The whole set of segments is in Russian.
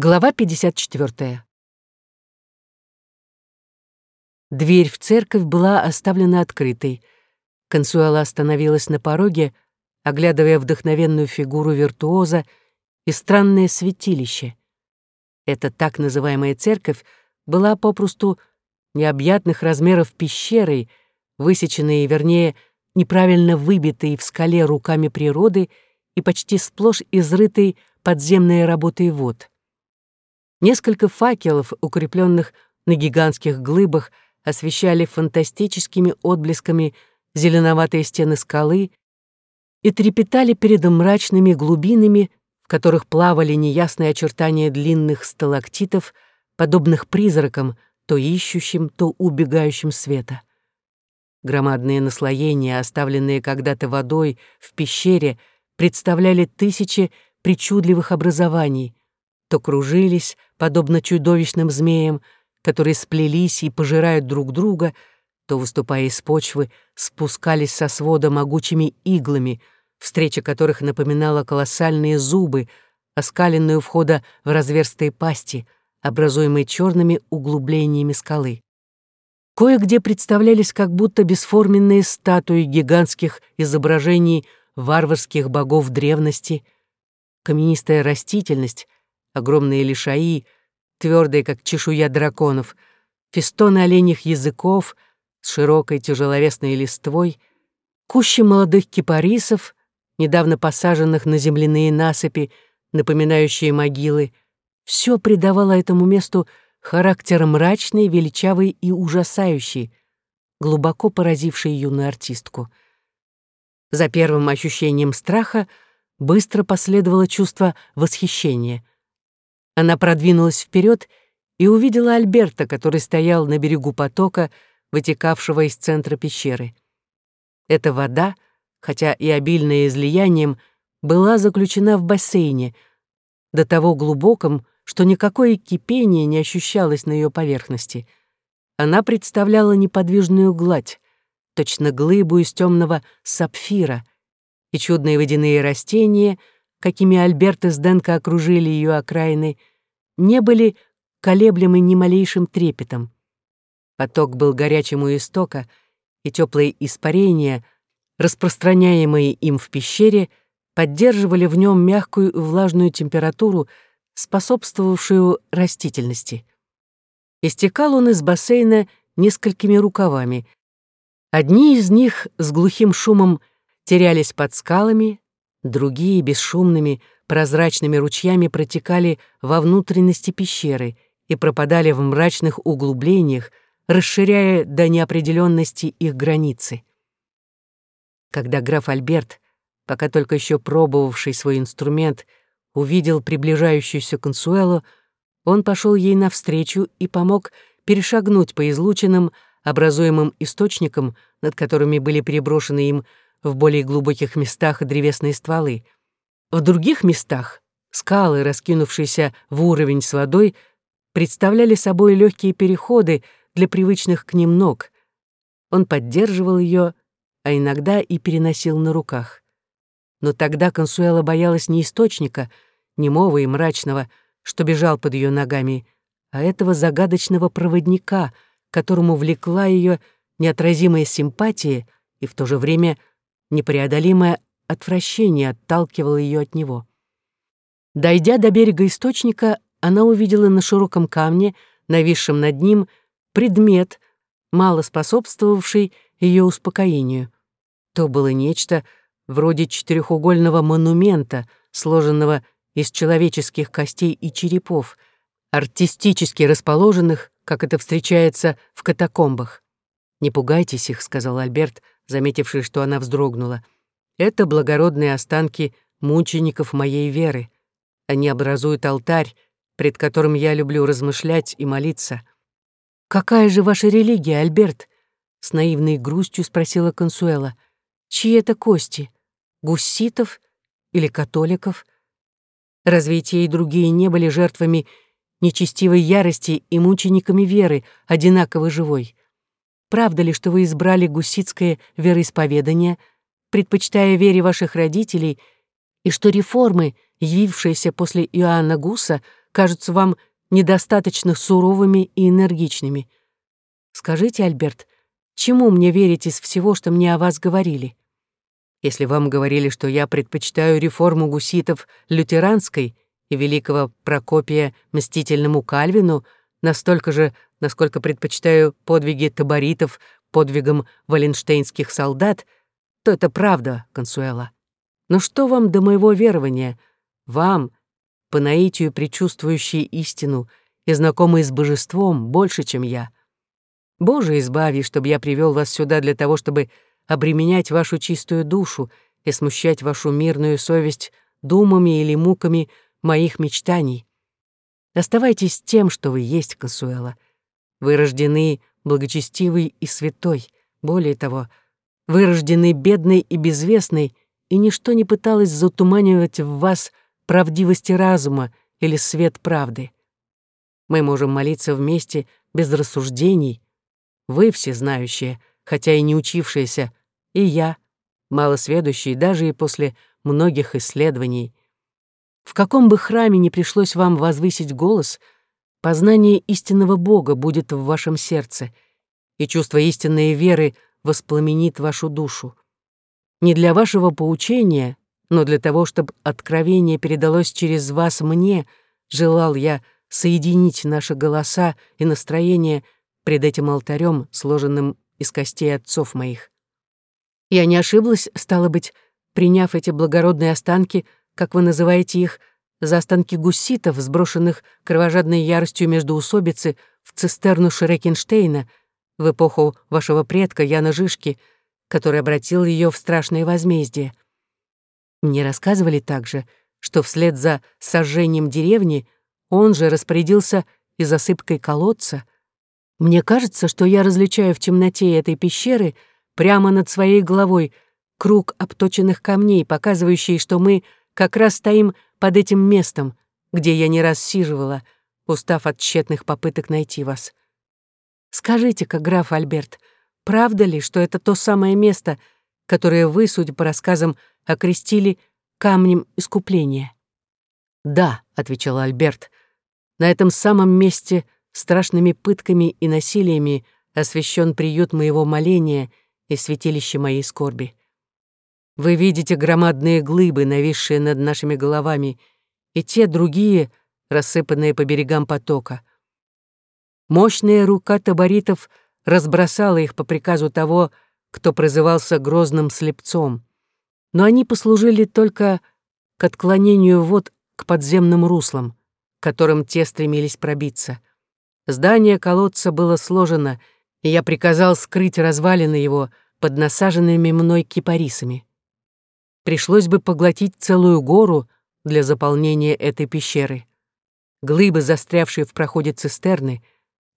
Глава 54. Дверь в церковь была оставлена открытой. Консуэла остановилась на пороге, оглядывая вдохновенную фигуру виртуоза и странное святилище. Эта так называемая церковь была попросту необъятных размеров пещерой, высеченной, вернее, неправильно выбитой в скале руками природы и почти сплошь изрытой подземной работой вод. Несколько факелов, укрепленных на гигантских глыбах, освещали фантастическими отблесками зеленоватые стены скалы и трепетали перед мрачными глубинами, в которых плавали неясные очертания длинных сталактитов, подобных призракам, то ищущим, то убегающим света. Громадные наслоения, оставленные когда-то водой в пещере, представляли тысячи причудливых образований, то кружились, подобно чудовищным змеям, которые сплелись и пожирают друг друга, то, выступая из почвы, спускались со свода могучими иглами, встреча которых напоминала колоссальные зубы, оскаленные у входа в разверстые пасти, образуемые черными углублениями скалы. Кое-где представлялись как будто бесформенные статуи гигантских изображений варварских богов древности, каменистая растительность, огромные лишаи, твердые, как чешуя драконов, фестоны оленьих языков с широкой тяжеловесной листвой, кущи молодых кипарисов, недавно посаженных на земляные насыпи, напоминающие могилы, все придавало этому месту характер мрачный, величавый и ужасающий, глубоко поразивший юную артистку. За первым ощущением страха быстро последовало чувство восхищения. Она продвинулась вперед и увидела Альберта, который стоял на берегу потока, вытекавшего из центра пещеры. Эта вода, хотя и обильная излиянием, была заключена в бассейне, до того глубоком, что никакое кипение не ощущалось на ее поверхности. Она представляла неподвижную гладь, точно глыбу из темного сапфира, и чудные водяные растения — какими Альберт и Сденко окружили ее окраины, не были колеблемы ни малейшим трепетом. Поток был горячим у истока, и теплые испарения, распространяемые им в пещере, поддерживали в нем мягкую и влажную температуру, способствовавшую растительности. Истекал он из бассейна несколькими рукавами. Одни из них с глухим шумом терялись под скалами, другие бесшумными, прозрачными ручьями протекали во внутренности пещеры и пропадали в мрачных углублениях, расширяя до неопределенности их границы. Когда граф Альберт, пока только еще пробовавший свой инструмент, увидел приближающуюся консуэлу, он пошел ей навстречу и помог перешагнуть по излученным, образуемым источникам, над которыми были переброшены им в более глубоких местах древесные стволы. В других местах скалы, раскинувшиеся в уровень с водой, представляли собой легкие переходы для привычных к ним ног. Он поддерживал ее, а иногда и переносил на руках. Но тогда Консуэла боялась не источника, немого и мрачного, что бежал под ее ногами, а этого загадочного проводника, которому влекла ее неотразимая симпатия и в то же время Непреодолимое отвращение отталкивало ее от него. Дойдя до берега источника, она увидела на широком камне, нависшем над ним, предмет, мало способствовавший ее успокоению. То было нечто вроде четырехугольного монумента, сложенного из человеческих костей и черепов, артистически расположенных, как это встречается в катакомбах. «Не пугайтесь их», — сказал Альберт, заметивший, что она вздрогнула. «Это благородные останки мучеников моей веры. Они образуют алтарь, пред которым я люблю размышлять и молиться». «Какая же ваша религия, Альберт?» — с наивной грустью спросила Консуэла. «Чьи это кости? Гусситов или католиков? Разве те, и другие не были жертвами нечестивой ярости и мучениками веры, одинаково живой?» Правда ли, что вы избрали гуситское вероисповедание, предпочитая вере ваших родителей, и что реформы, явившиеся после Иоанна Гуса, кажутся вам недостаточно суровыми и энергичными. Скажите, Альберт, чему мне верить из всего, что мне о вас говорили? Если вам говорили, что я предпочитаю реформу гуситов лютеранской и великого Прокопия мстительному Кальвину настолько же, насколько предпочитаю подвиги таборитов подвигам валенштейнских солдат, то это правда, Консуэла. Но что вам до моего верования? Вам, по наитию предчувствующие истину и знакомые с божеством больше, чем я. Боже, избави, чтобы я привел вас сюда для того, чтобы обременять вашу чистую душу и смущать вашу мирную совесть думами или муками моих мечтаний. Оставайтесь тем, что вы есть, Консуэла. Вы рождены благочестивый и святой. Более того, вы рождены бедной и безвестной, и ничто не пыталось затуманивать в вас правдивости разума или свет правды. Мы можем молиться вместе без рассуждений. Вы всезнающие, хотя и не учившиеся, и я, малосведущий даже и после многих исследований. В каком бы храме ни пришлось вам возвысить голос, познание истинного Бога будет в вашем сердце, и чувство истинной веры воспламенит вашу душу. Не для вашего поучения, но для того, чтобы откровение передалось через вас мне, желал я соединить наши голоса и настроение пред этим алтарем, сложенным из костей отцов моих. Я не ошиблась, стало быть, приняв эти благородные останки — как вы называете их, за останки гуситов, сброшенных кровожадной яростью между усобицы в цистерну Шрекенштейна в эпоху вашего предка Яна Жишки, который обратил ее в страшное возмездие. Мне рассказывали также, что вслед за сожжением деревни он же распорядился и засыпкой колодца. Мне кажется, что я различаю в темноте этой пещеры прямо над своей головой круг обточенных камней, показывающий, что мы — как раз стоим под этим местом, где я не раз сиживала, устав от тщетных попыток найти вас. Скажите-ка, граф Альберт, правда ли, что это то самое место, которое вы, судя по рассказам, окрестили камнем искупления? «Да», — отвечал Альберт, — «на этом самом месте страшными пытками и насилиями освящен приют моего моления и святилище моей скорби. Вы видите громадные глыбы, нависшие над нашими головами, и те другие, рассыпанные по берегам потока. Мощная рука таборитов разбросала их по приказу того, кто прозывался грозным слепцом. Но они послужили только к отклонению вод к подземным руслам, которым те стремились пробиться. Здание колодца было сложено, и я приказал скрыть развалины его под насаженными мной кипарисами пришлось бы поглотить целую гору для заполнения этой пещеры. Глыбы, застрявшие в проходе цистерны,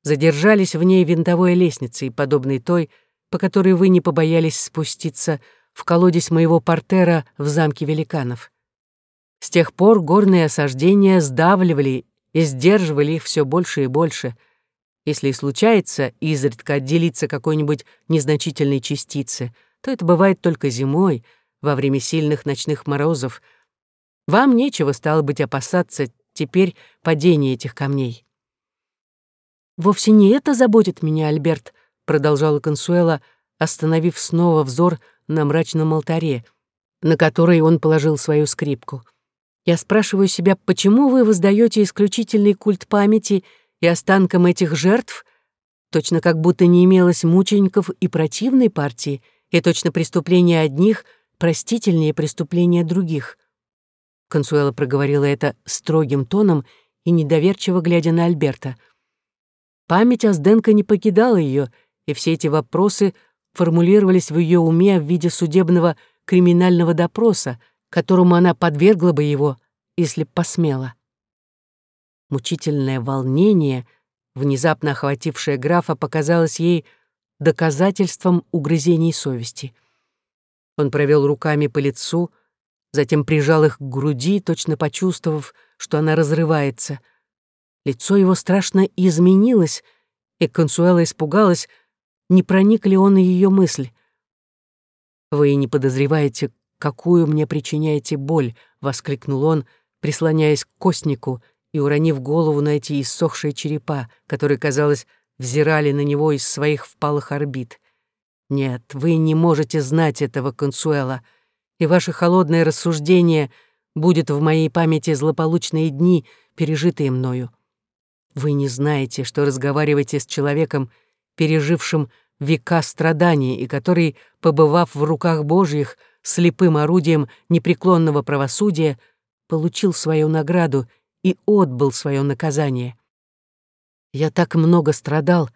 задержались в ней винтовой лестницей, подобной той, по которой вы не побоялись спуститься в колодец моего портера в замке великанов. С тех пор горные осаждения сдавливали и сдерживали их все больше и больше. Если и случается изредка отделиться какой-нибудь незначительной частицы, то это бывает только зимой — во время сильных ночных морозов, вам нечего стало быть опасаться теперь падения этих камней. «Вовсе не это заботит меня, Альберт», — продолжала Консуэла, остановив снова взор на мрачном алтаре, на который он положил свою скрипку. «Я спрашиваю себя, почему вы воздаете исключительный культ памяти и останкам этих жертв, точно как будто не имелось мучеников и противной партии, и точно преступления одних — простительнее преступления других. Консуэла проговорила это строгим тоном и недоверчиво глядя на Альберта. Память Азденко не покидала ее, и все эти вопросы формулировались в ее уме в виде судебного криминального допроса, которому она подвергла бы его, если б посмела. Мучительное волнение, внезапно охватившее графа, показалось ей доказательством угрызений совести — он провел руками по лицу, затем прижал их к груди, точно почувствовав, что она разрывается. Лицо его страшно изменилось, и Консуэла испугалась, не проник ли он ее мысль. «Вы не подозреваете, какую мне причиняете боль», — воскликнул он, прислоняясь к костнику и уронив голову на эти иссохшие черепа, которые, казалось, взирали на него из своих впалых орбит. Нет, вы не можете знать этого, Консуэла, и ваше холодное рассуждение будет в моей памяти злополучные дни, пережитые мною. Вы не знаете, что разговариваете с человеком, пережившим века страданий и который, побывав в руках Божьих, слепым орудием непреклонного правосудия, получил свою награду и отбыл свое наказание. Я так много страдал,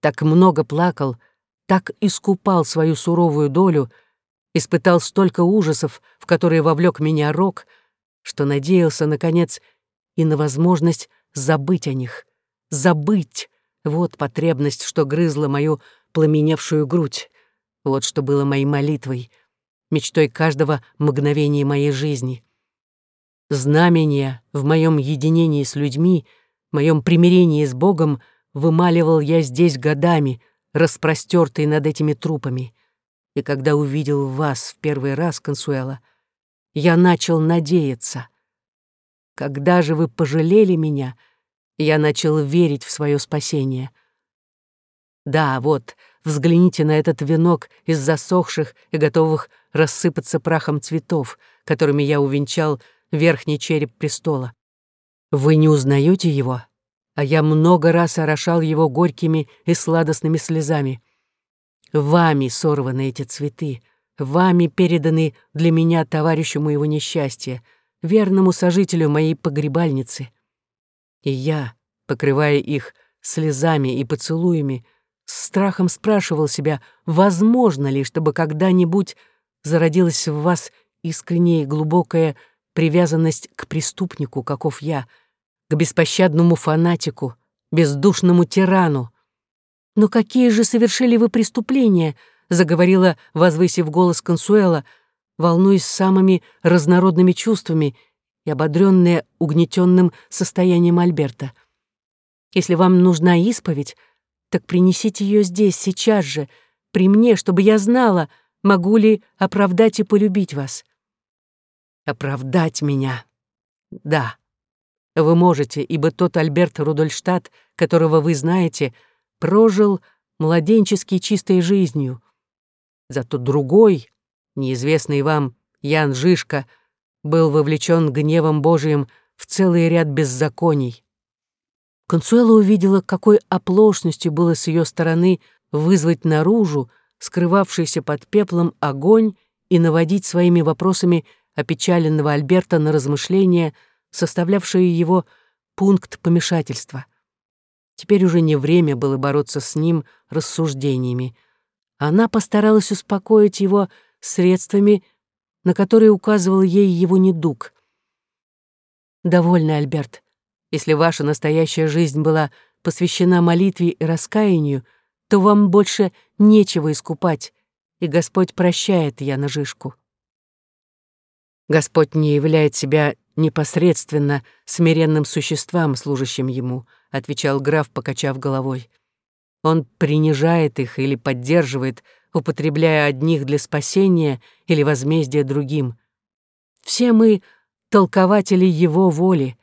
так много плакал, так искупал свою суровую долю, испытал столько ужасов, в которые вовлек меня рок, что надеялся, наконец, и на возможность забыть о них. Забыть — вот потребность, что грызла мою пламеневшую грудь. Вот что было моей молитвой, мечтой каждого мгновения моей жизни. Знамения в моем единении с людьми, моем примирении с Богом вымаливал я здесь годами, распростертый над этими трупами. И когда увидел вас в первый раз, Консуэла, я начал надеяться. Когда же вы пожалели меня, я начал верить в свое спасение. Да, вот, взгляните на этот венок из засохших и готовых рассыпаться прахом цветов, которыми я увенчал верхний череп престола. Вы не узнаете его, а я много раз орошал его горькими и сладостными слезами. Вами сорваны эти цветы, вами переданы для меня товарищу моего несчастья, верному сожителю моей погребальницы. И я, покрывая их слезами и поцелуями, с страхом спрашивал себя, возможно ли, чтобы когда-нибудь зародилась в вас искренняя и глубокая привязанность к преступнику, каков я, к беспощадному фанатику, бездушному тирану. «Но какие же совершили вы преступления?» — заговорила, возвысив голос Консуэла, волнуясь самыми разнородными чувствами и ободрённая угнетенным состоянием Альберта. «Если вам нужна исповедь, так принесите ее здесь, сейчас же, при мне, чтобы я знала, могу ли оправдать и полюбить вас. Оправдать меня. Да. Вы можете, ибо тот Альберт Рудольштадт, которого вы знаете, прожил младенчески чистой жизнью. Зато другой, неизвестный вам, Ян Жишка, был вовлечен гневом Божиим в целый ряд беззаконий. Консуэла увидела, какой оплошностью было с ее стороны вызвать наружу скрывавшийся под пеплом огонь и наводить своими вопросами опечаленного Альберта на размышления, составлявшие его пункт помешательства. Теперь уже не время было бороться с ним рассуждениями. Она постаралась успокоить его средствами, на которые указывал ей его недуг. «Довольно, Альберт. Если ваша настоящая жизнь была посвящена молитве и раскаянию, то вам больше нечего искупать, и Господь прощает Яна Жишку. Господь не являет себя непосредственно смиренным существам, служащим Ему, отвечал граф, покачав головой. Он принижает их или поддерживает, употребляя одних для спасения или возмездия другим. Все мы — толкователи Его воли,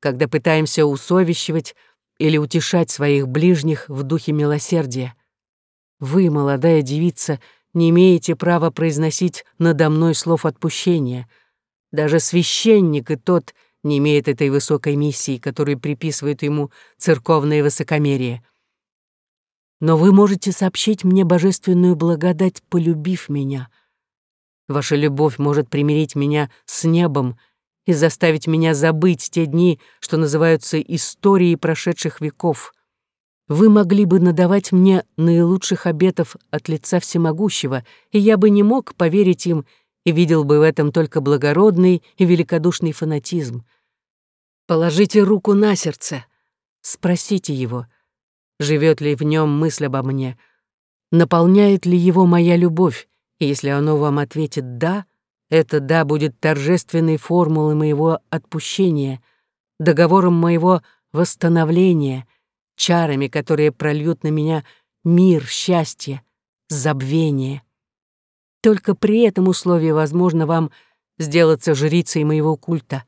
когда пытаемся усовещивать или утешать своих ближних в духе милосердия. Вы, молодая девица, не имеете права произносить надо мной слов отпущения — даже священник и тот не имеет этой высокой миссии, которую приписывает ему церковное высокомерие. Но вы можете сообщить мне божественную благодать, полюбив меня. Ваша любовь может примирить меня с небом и заставить меня забыть те дни, что называются историей прошедших веков. Вы могли бы надавать мне наилучших обетов от лица всемогущего, и я бы не мог поверить им и видел бы в этом только благородный и великодушный фанатизм. Положите руку на сердце, спросите его, живет ли в нем мысль обо мне, наполняет ли его моя любовь, и если оно вам ответит «да», это «да» будет торжественной формулой моего отпущения, договором моего восстановления, чарами, которые прольют на меня мир, счастье, забвение. Только при этом условии возможно вам сделаться жрицей моего культа,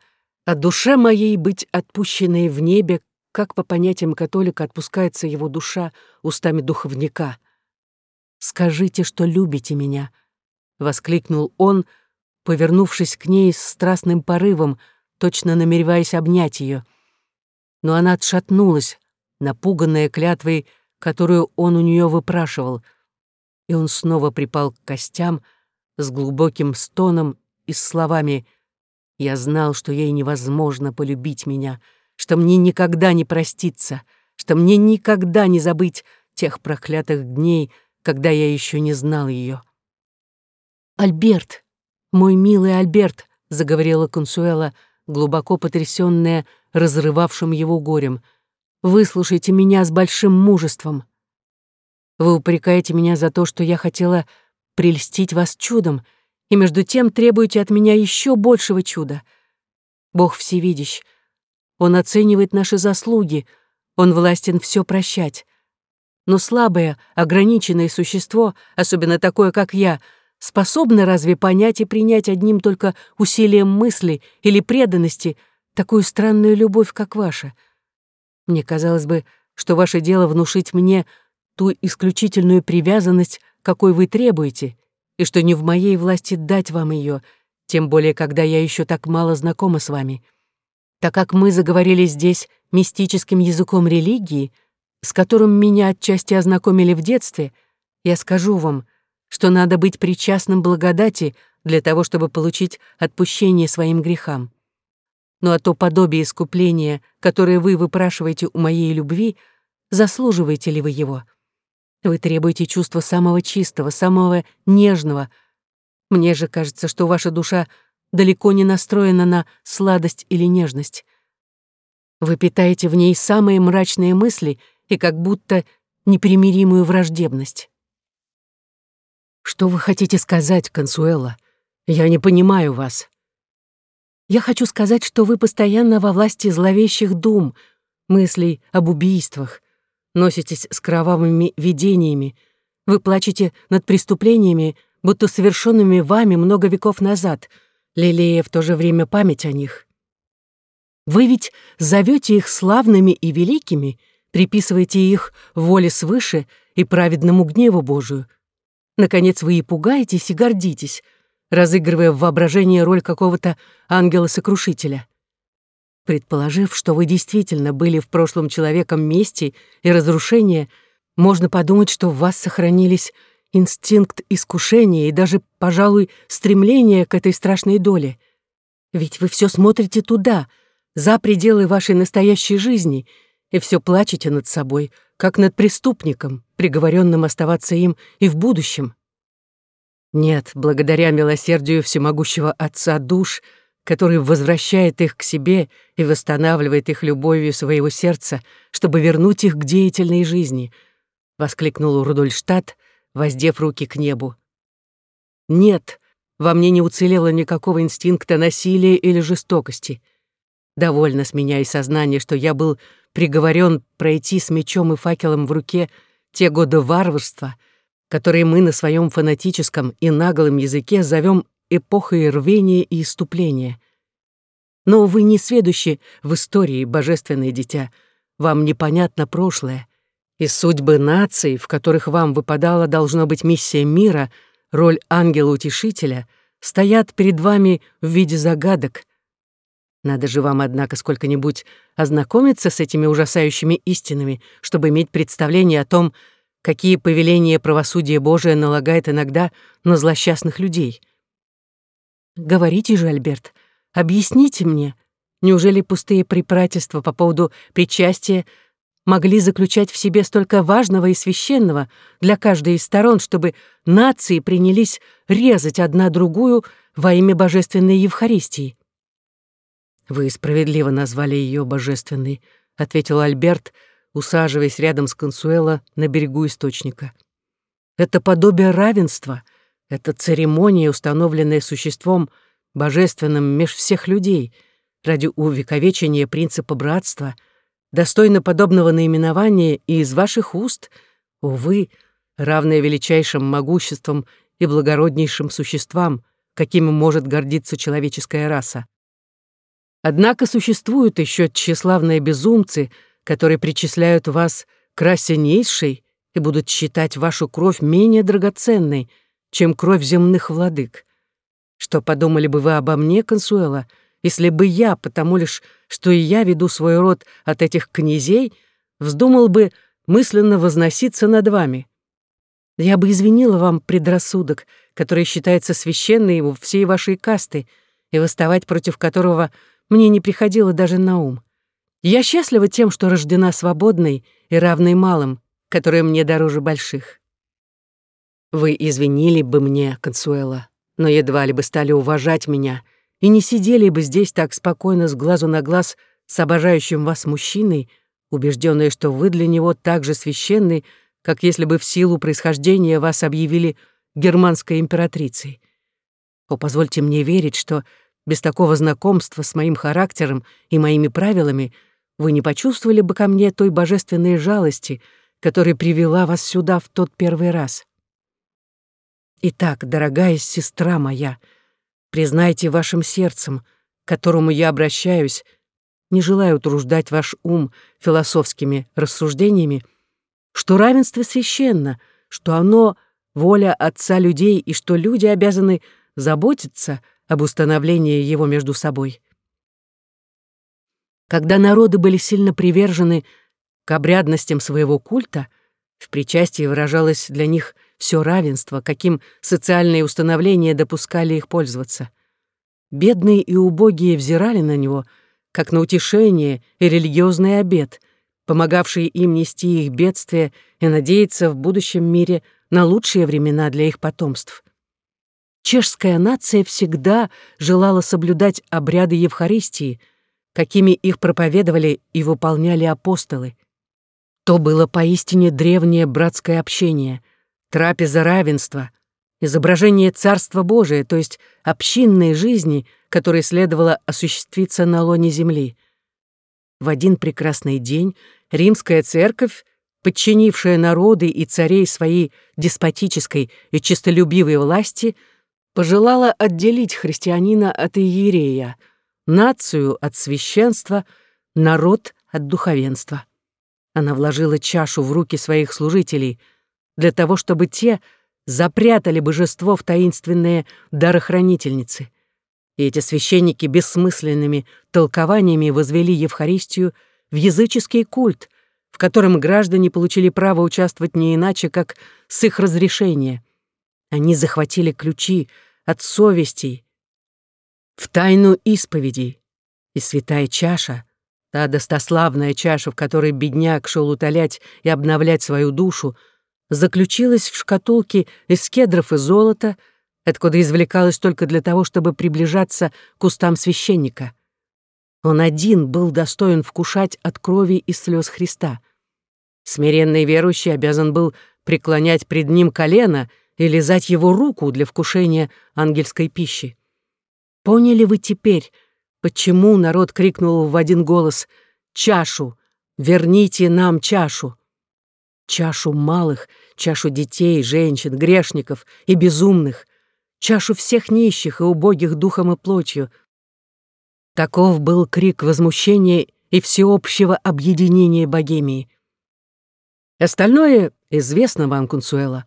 А душе моей быть отпущенной в небе, как по понятиям католика отпускается его душа устами духовника. «Скажите, что любите меня», — воскликнул он, повернувшись к ней с страстным порывом, точно намереваясь обнять ее. Но она отшатнулась, напуганная клятвой, которую он у нее выпрашивал, и он снова припал к костям с глубоким стоном и словами «Я знал, что ей невозможно полюбить меня, что мне никогда не проститься, что мне никогда не забыть тех проклятых дней, когда я еще не знал ее». «Альберт, мой милый Альберт», — заговорила Консуэла, глубоко потрясённая разрывавшим его горем, «выслушайте меня с большим мужеством. Вы упрекаете меня за то, что я хотела прельстить вас чудом, и между тем требуете от меня еще большего чуда. Бог всевидящ. Он оценивает наши заслуги, Он властен все прощать. Но слабое, ограниченное существо, особенно такое, как я, способно разве понять и принять одним только усилием мысли или преданности такую странную любовь, как ваша? Мне казалось бы, что ваше дело внушить мне ту исключительную привязанность, какой вы требуете, и что не в моей власти дать вам ее, тем более, когда я еще так мало знакома с вами. Так как мы заговорили здесь мистическим языком религии, с которым меня отчасти ознакомили в детстве, я скажу вам, что надо быть причастным благодати для того, чтобы получить отпущение своим грехам. Ну а то подобие искупления, которое вы выпрашиваете у моей любви, заслуживаете ли вы его? Вы требуете чувства самого чистого, самого нежного. Мне же кажется, что ваша душа далеко не настроена на сладость или нежность. Вы питаете в ней самые мрачные мысли и как будто непримиримую враждебность. Что вы хотите сказать, Консуэла? Я не понимаю вас. Я хочу сказать, что вы постоянно во власти зловещих дум, мыслей об убийствах, носитесь с кровавыми видениями, вы плачете над преступлениями, будто совершенными вами много веков назад, лелея в то же время память о них. Вы ведь зовете их славными и великими, приписываете их воле свыше и праведному гневу Божию. Наконец вы и пугаетесь, и гордитесь, разыгрывая в воображении роль какого-то ангела-сокрушителя. Предположив, что вы действительно были в прошлом человеком мести и разрушения, можно подумать, что в вас сохранились инстинкт искушения и даже, пожалуй, стремление к этой страшной доле. Ведь вы все смотрите туда, за пределы вашей настоящей жизни, и все плачете над собой, как над преступником, приговоренным оставаться им и в будущем. Нет, благодаря милосердию всемогущего Отца душ — который возвращает их к себе и восстанавливает их любовью своего сердца, чтобы вернуть их к деятельной жизни», — воскликнул Рудольштадт, воздев руки к небу. «Нет, во мне не уцелело никакого инстинкта насилия или жестокости. Довольно с меня и сознание, что я был приговорен пройти с мечом и факелом в руке те годы варварства, которые мы на своем фанатическом и наглом языке зовем эпохой рвения и иступления. Но вы не сведущи в истории, божественное дитя. Вам непонятно прошлое. И судьбы наций, в которых вам выпадала должно быть миссия мира, роль ангела-утешителя, стоят перед вами в виде загадок. Надо же вам, однако, сколько-нибудь ознакомиться с этими ужасающими истинами, чтобы иметь представление о том, какие повеления правосудия Божия налагает иногда на злосчастных людей — Говорите же, Альберт, объясните мне, неужели пустые препирательства по поводу причастия могли заключать в себе столько важного и священного для каждой из сторон, чтобы нации принялись резать одна другую во имя божественной Евхаристии? «Вы справедливо назвали ее божественной», — ответил Альберт, усаживаясь рядом с Консуэло на берегу источника. «Это подобие равенства — это церемония, установленная существом, божественным меж всех людей, ради увековечения принципа братства, достойно подобного наименования и из ваших уст, увы, равное величайшим могуществом и благороднейшим существам, какими может гордиться человеческая раса. Однако существуют еще тщеславные безумцы, которые причисляют вас к расе низшей и будут считать вашу кровь менее драгоценной, чем кровь земных владык. Что подумали бы вы обо мне, Консуэла, если бы я, потому лишь, что и я веду свой род от этих князей, вздумал бы мысленно возноситься над вами? Я бы извинила вам предрассудок, который считается священным у всей вашей касты, и восставать против которого мне не приходило даже на ум. Я счастлива тем, что рождена свободной и равной малым, которые мне дороже больших. Вы извинили бы мне, Консуэла, но едва ли бы стали уважать меня и не сидели бы здесь так спокойно с глазу на глаз с обожающим вас мужчиной, убежденные, что вы для него так же священны, как если бы в силу происхождения вас объявили германской императрицей. О, позвольте мне верить, что без такого знакомства с моим характером и моими правилами вы не почувствовали бы ко мне той божественной жалости, которая привела вас сюда в тот первый раз. Итак, дорогая сестра моя, признайте вашим сердцем, к которому я обращаюсь, не желаю утруждать ваш ум философскими рассуждениями, что равенство священно, что оно — воля Отца людей и что люди обязаны заботиться — об установлении его между собой. Когда народы были сильно привержены к обрядностям своего культа, в причастии выражалось для них все равенство, каким социальные установления допускали их пользоваться. Бедные и убогие взирали на него, как на утешение и религиозный обет, помогавший им нести их бедствия и надеяться в будущем мире на лучшие времена для их потомств. Чешская нация всегда желала соблюдать обряды Евхаристии, какими их проповедовали и выполняли апостолы. То было поистине древнее братское общение, трапеза равенства, изображение Царства Божия, то есть общинной жизни, которая следовало осуществиться на лоне земли. В один прекрасный день римская церковь, подчинившая народы и царей своей деспотической и честолюбивой власти, пожелала отделить христианина от иерея, нацию от священства, народ от духовенства. Она вложила чашу в руки своих служителей для того, чтобы те запрятали божество в таинственные дарохранительницы. И эти священники бессмысленными толкованиями возвели Евхаристию в языческий культ, в котором граждане получили право участвовать не иначе, как с их разрешения. Они захватили ключи от совестей в тайну исповеди, и святая чаша, та достославная чаша, в которой бедняк шел утолять и обновлять свою душу, заключилась в шкатулке из кедров и золота, откуда извлекалась только для того, чтобы приближаться к устам священника. Он один был достоин вкушать от крови и слез Христа. Смиренный верующий обязан был преклонять пред ним колено — и лизать его руку для вкушения ангельской пищи. Поняли вы теперь, почему народ крикнул в один голос «Чашу! Верните нам чашу!» Чашу малых, чашу детей, женщин, грешников и безумных, чашу всех нищих и убогих духом и плотью. Таков был крик возмущения и всеобщего объединения Богемии. Остальное известно вам, Консуэла.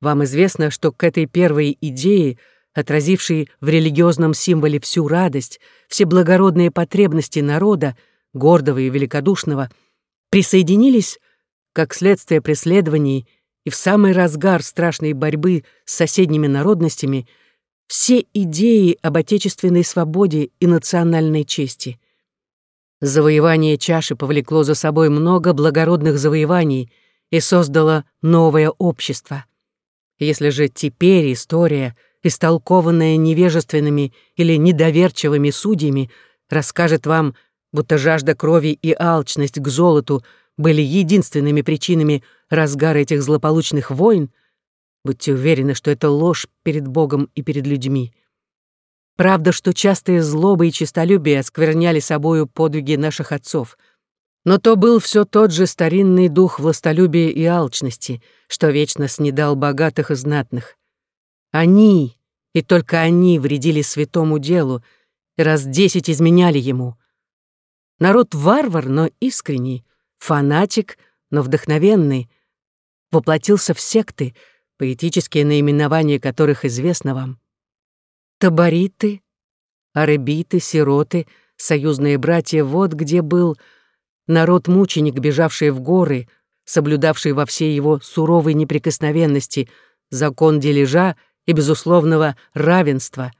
Вам известно, что к этой первой идее, отразившей в религиозном символе всю радость, все благородные потребности народа, гордого и великодушного, присоединились, как следствие преследований и в самый разгар страшной борьбы с соседними народностями, все идеи об отечественной свободе и национальной чести. Завоевание чаши повлекло за собой много благородных завоеваний и создало новое общество. Если же теперь история, истолкованная невежественными или недоверчивыми судьями, расскажет вам, будто жажда крови и алчность к золоту были единственными причинами разгара этих злополучных войн, будьте уверены, что это ложь перед Богом и перед людьми. Правда, что частые злобы и честолюбие оскверняли собою подвиги наших отцов — но то был все тот же старинный дух властолюбия и алчности, что вечно снедал богатых и знатных. Они, и только они вредили святому делу, раз десять изменяли ему. Народ варвар, но искренний, фанатик, но вдохновенный, воплотился в секты, поэтические наименования которых известно вам. Табориты, арабиты, сироты, союзные братья — вот где был народ-мученик, бежавший в горы, соблюдавший во всей его суровой неприкосновенности закон дележа и безусловного равенства,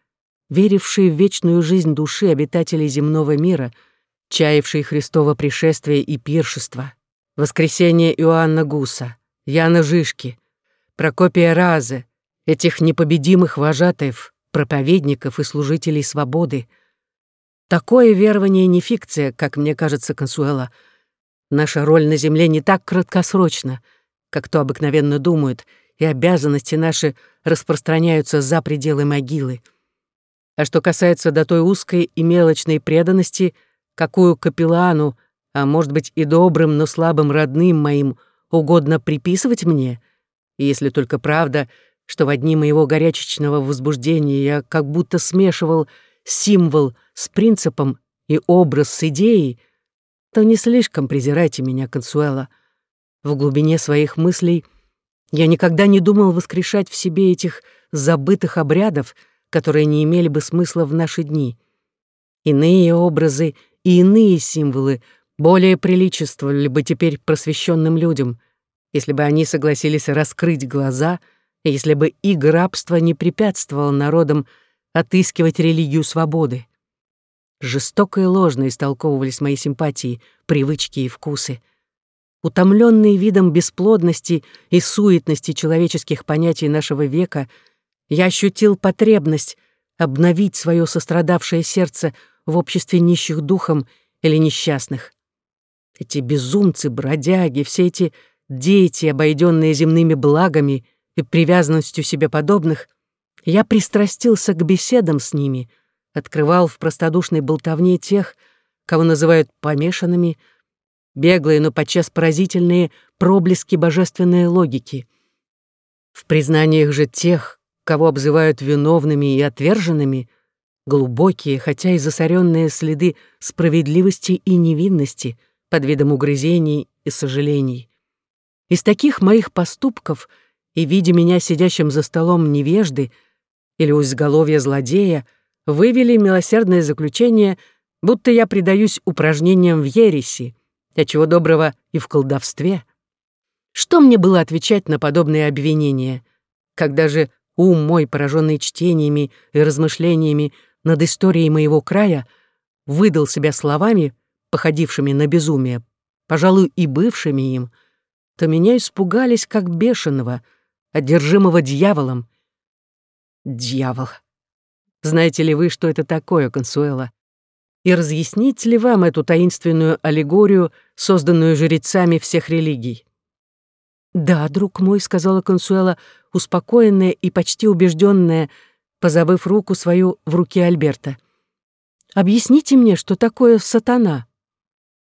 веривший в вечную жизнь души обитателей земного мира, чаявший Христово пришествие и пиршество, воскресение Иоанна Гуса, Яна Жишки, Прокопия Разы, этих непобедимых вожатаев, проповедников и служителей свободы. Такое верование не фикция, как мне кажется, Консуэла. Наша роль на земле не так краткосрочна, как то обыкновенно думают, и обязанности наши распространяются за пределы могилы. А что касается до той узкой и мелочной преданности, какую капеллану, а может быть и добрым, но слабым родным моим, угодно приписывать мне — если только правда, что в одни моего горячечного возбуждения я как будто смешивал символ с принципом и образ с идеей, то не слишком презирайте меня, Консуэла. В глубине своих мыслей я никогда не думал воскрешать в себе этих забытых обрядов, которые не имели бы смысла в наши дни. Иные образы и иные символы более приличествовали бы теперь просвещенным людям — если бы они согласились раскрыть глаза, если бы их рабство не препятствовало народам отыскивать религию свободы. Жестоко и ложно истолковывались мои симпатии, привычки и вкусы. Утомленный видом бесплодности и суетности человеческих понятий нашего века, я ощутил потребность обновить свое сострадавшее сердце в обществе нищих духом или несчастных. Эти безумцы, бродяги, все эти дети, обойденные земными благами и привязанностью себе подобных, я пристрастился к беседам с ними, открывал в простодушной болтовне тех, кого называют помешанными, беглые, но подчас поразительные проблески божественной логики. В признаниях же тех, кого обзывают виновными и отверженными, глубокие, хотя и засоренные следы справедливости и невинности под видом угрызений и сожалений. Из таких моих поступков и, видя меня сидящим за столом невежды или у изголовья злодея, вывели милосердное заключение, будто я предаюсь упражнениям в ереси, а чего доброго и в колдовстве. Что мне было отвечать на подобные обвинения, когда же ум мой, пораженный чтениями и размышлениями над историей моего края, выдал себя словами, походившими на безумие, пожалуй, и бывшими им, то меня испугались как бешеного, одержимого дьяволом. Дьявол. Знаете ли вы, что это такое, Консуэла? И разъяснить ли вам эту таинственную аллегорию, созданную жрецами всех религий? «Да, друг мой», — сказала Консуэла, успокоенная и почти убежденная, позабыв руку свою в руке Альберта. «Объясните мне, что такое сатана.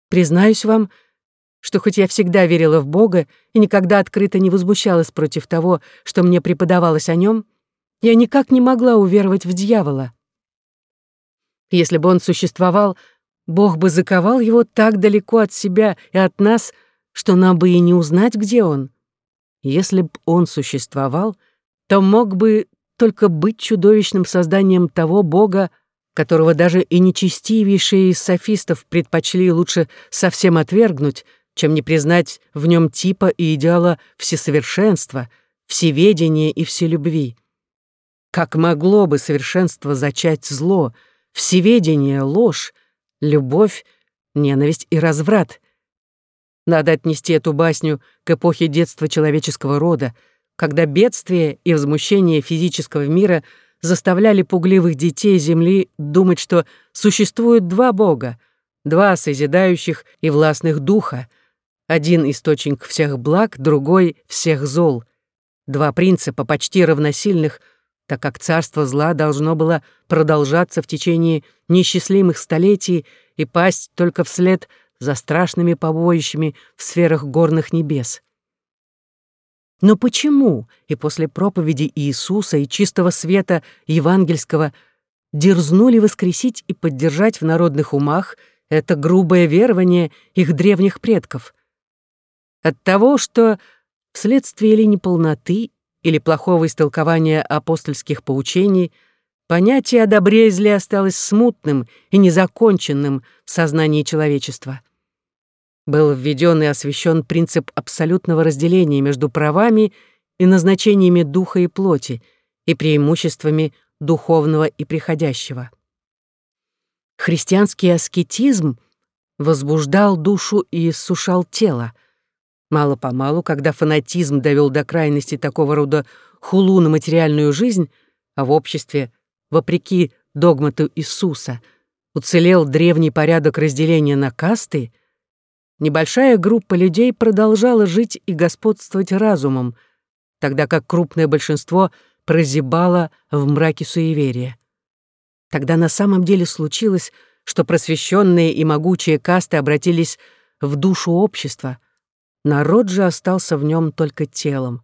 Признаюсь вам, — что хоть я всегда верила в Бога и никогда открыто не возмущалась против того, что мне преподавалось о нем, я никак не могла уверовать в дьявола. Если бы он существовал, Бог бы заковал его так далеко от себя и от нас, что нам бы и не узнать, где он. Если б он существовал, то мог бы только быть чудовищным созданием того Бога, которого даже и нечестивейшие из софистов предпочли лучше совсем отвергнуть, чем не признать в нем типа и идеала всесовершенства, всеведения и вселюбви. Как могло бы совершенство зачать зло, всеведение — ложь, любовь, ненависть и разврат? Надо отнести эту басню к эпохе детства человеческого рода, когда бедствие и возмущение физического мира заставляли пугливых детей Земли думать, что существует два Бога, два созидающих и властных духа — один источник всех благ, другой — всех зол. Два принципа почти равносильных, так как царство зла должно было продолжаться в течение несчастливых столетий и пасть только вслед за страшными побоищами в сферах горных небес. Но почему и после проповеди Иисуса и чистого света евангельского дерзнули воскресить и поддержать в народных умах это грубое верование их древних предков. От того, что вследствие или неполноты, или плохого истолкования апостольских поучений понятие о добре и зле осталось смутным и незаконченным в сознании человечества. Был введен и освящен принцип абсолютного разделения между правами и назначениями духа и плоти и преимуществами духовного и приходящего. Христианский аскетизм возбуждал душу и иссушал тело. Мало-помалу, когда фанатизм довел до крайности такого рода хулу на материальную жизнь, а в обществе, вопреки догмату Иисуса, уцелел древний порядок разделения на касты, небольшая группа людей продолжала жить и господствовать разумом, тогда как крупное большинство прозябало в мраке суеверия. Тогда на самом деле случилось, что просвещенные и могучие касты обратились в душу общества. Народ же остался в нем только телом.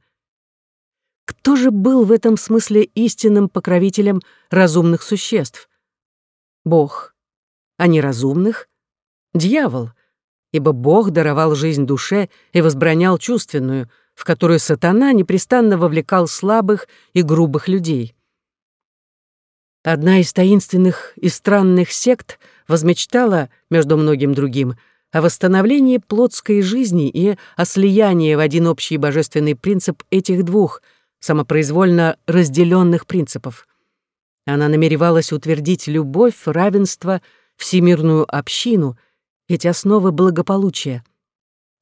Кто же был в этом смысле истинным покровителем разумных существ? Бог. А не разумных? Дьявол. Ибо Бог даровал жизнь душе и возбранял чувственную, в которую сатана непрестанно вовлекал слабых и грубых людей. Одна из таинственных и странных сект возмечтала, между многим другим, о восстановлении плотской жизни и о слиянии в один общий божественный принцип этих двух, самопроизвольно разделенных принципов. Она намеревалась утвердить любовь, равенство, всемирную общину, эти основы благополучия.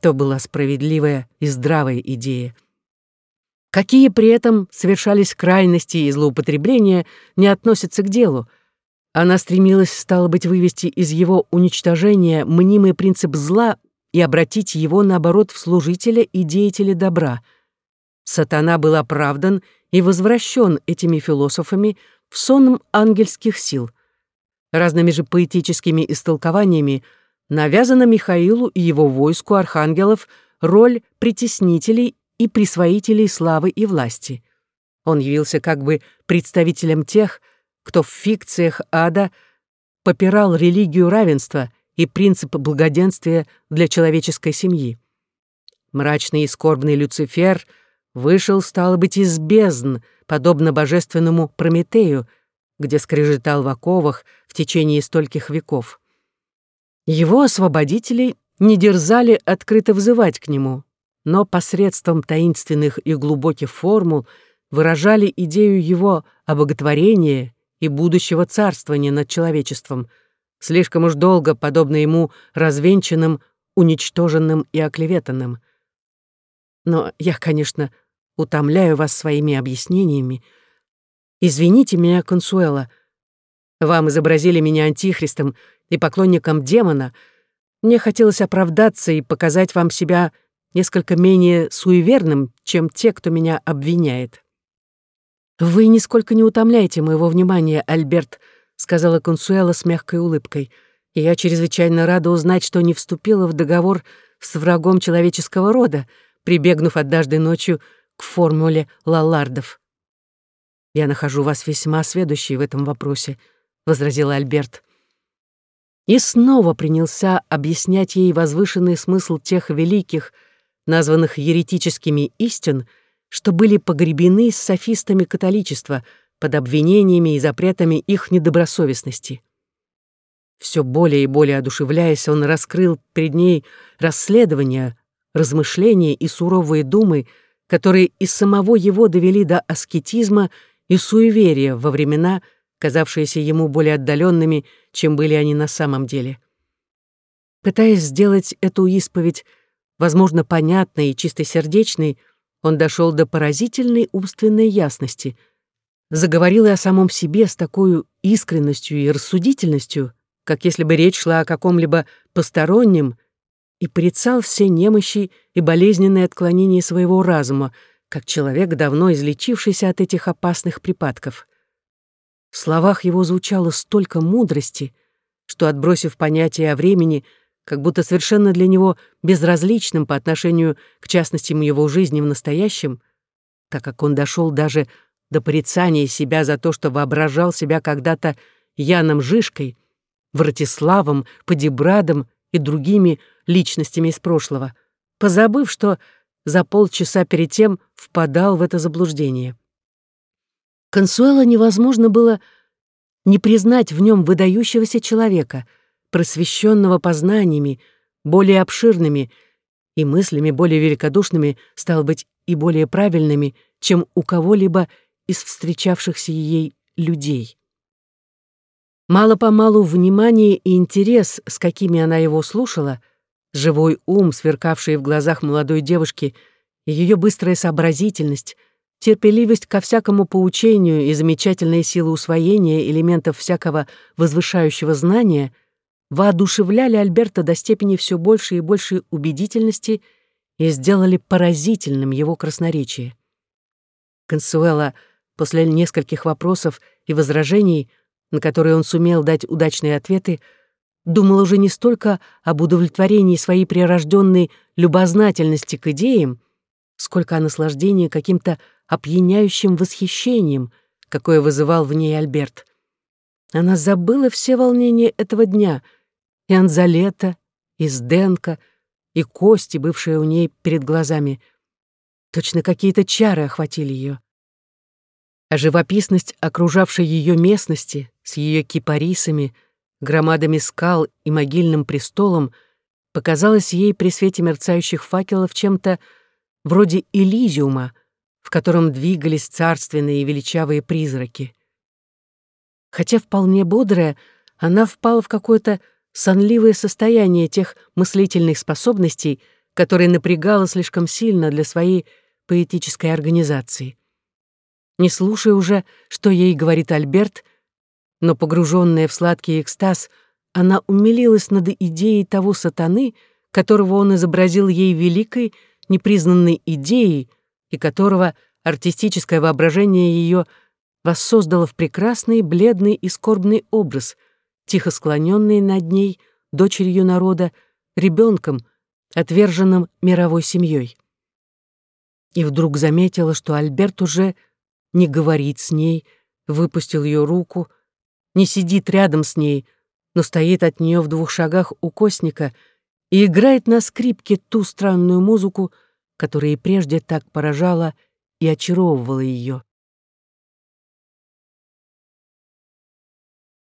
То была справедливая и здравая идея. Какие при этом совершались крайности и злоупотребления, не относятся к делу. Она стремилась, стало быть, вывести из его уничтожения мнимый принцип зла и обратить его, наоборот, в служителя и деятеля добра. Сатана был оправдан и возвращен этими философами в сон ангельских сил. Разными же поэтическими истолкованиями навязана Михаилу и его войску архангелов роль притеснителей и присвоителей славы и власти. Он явился как бы представителем тех, кто в фикциях ада попирал религию равенства и принцип благоденствия для человеческой семьи. Мрачный и скорбный Люцифер вышел, стало быть, из бездн, подобно божественному Прометею, где скрежетал в оковах в течение стольких веков. Его освободителей не дерзали открыто взывать к нему, но посредством таинственных и глубоких формул выражали идею его обоготворения и будущего царствования над человечеством, слишком уж долго, подобно ему, развенчанным, уничтоженным и оклеветанным. Но я, конечно, утомляю вас своими объяснениями. Извините меня, Консуэла. Вам изобразили меня антихристом и поклонником демона. Мне хотелось оправдаться и показать вам себя несколько менее суеверным, чем те, кто меня обвиняет. «Вы нисколько не утомляете моего внимания, Альберт», сказала Консуэла с мягкой улыбкой. «И я чрезвычайно рада узнать, что не вступила в договор с врагом человеческого рода, прибегнув однажды ночью к формуле Лалардов. «Я нахожу вас весьма сведущей в этом вопросе», — возразил Альберт. И снова принялся объяснять ей возвышенный смысл тех великих, названных еретическими истин, что были погребены с софистами католичества под обвинениями и запретами их недобросовестности. Все более и более одушевляясь, он раскрыл перед ней расследования, размышления и суровые думы, которые из самого его довели до аскетизма и суеверия во времена, казавшиеся ему более отдаленными, чем были они на самом деле. Пытаясь сделать эту исповедь возможно, понятной и чистосердечной, он дошел до поразительной умственной ясности, заговорил и о самом себе с такой искренностью и рассудительностью, как если бы речь шла о каком-либо постороннем, и порицал все немощи и болезненные отклонения своего разума, как человек, давно излечившийся от этих опасных припадков. В словах его звучало столько мудрости, что, отбросив понятие о времени, как будто совершенно для него безразличным по отношению к частностям его жизни в настоящем, так как он дошел даже до порицания себя за то, что воображал себя когда-то Яном Жишкой, Вратиславом, Подибрадом и другими личностями из прошлого, позабыв, что за полчаса перед тем впадал в это заблуждение. Консуэла невозможно было не признать в нем выдающегося человека, просвещенного познаниями, более обширными и мыслями более великодушными, стало быть, и более правильными, чем у кого-либо из встречавшихся ей людей. Мало-помалу внимание и интерес, с какими она его слушала, живой ум, сверкавший в глазах молодой девушки, ее быстрая сообразительность, терпеливость ко всякому поучению и замечательная сила усвоения элементов всякого возвышающего знания воодушевляли Альберта до степени все большей и большей убедительности и сделали поразительным его красноречие. Консуэла после нескольких вопросов и возражений, на которые он сумел дать удачные ответы, думал уже не столько об удовлетворении своей прирожденной любознательности к идеям, сколько о наслаждении каким-то опьяняющим восхищением, какое вызывал в ней Альберт. Она забыла все волнения этого дня, и Анзалета, и Сденка, и кости, бывшие у ней перед глазами. Точно какие-то чары охватили ее. А живописность окружавшей ее местности с ее кипарисами, громадами скал и могильным престолом показалась ей при свете мерцающих факелов чем-то вроде Элизиума, в котором двигались царственные и величавые призраки. Хотя вполне бодрая, она впала в какое-то сонливое состояние тех мыслительных способностей, которые напрягала слишком сильно для своей поэтической организации. Не слушая уже, что ей говорит Альберт, но погруженная в сладкий экстаз, она умилилась над идеей того сатаны, которого он изобразил ей великой, непризнанной идеей, и которого артистическое воображение ее воссоздало в прекрасный, бледный и скорбный образ, тихо склоненный над ней, дочерью народа, ребенком, отверженным мировой семьей. И вдруг заметила, что Альберт уже не говорит с ней, выпустил ее руку, не сидит рядом с ней, но стоит от нее в двух шагах у костника и играет на скрипке ту странную музыку, которая и прежде так поражала и очаровывала ее.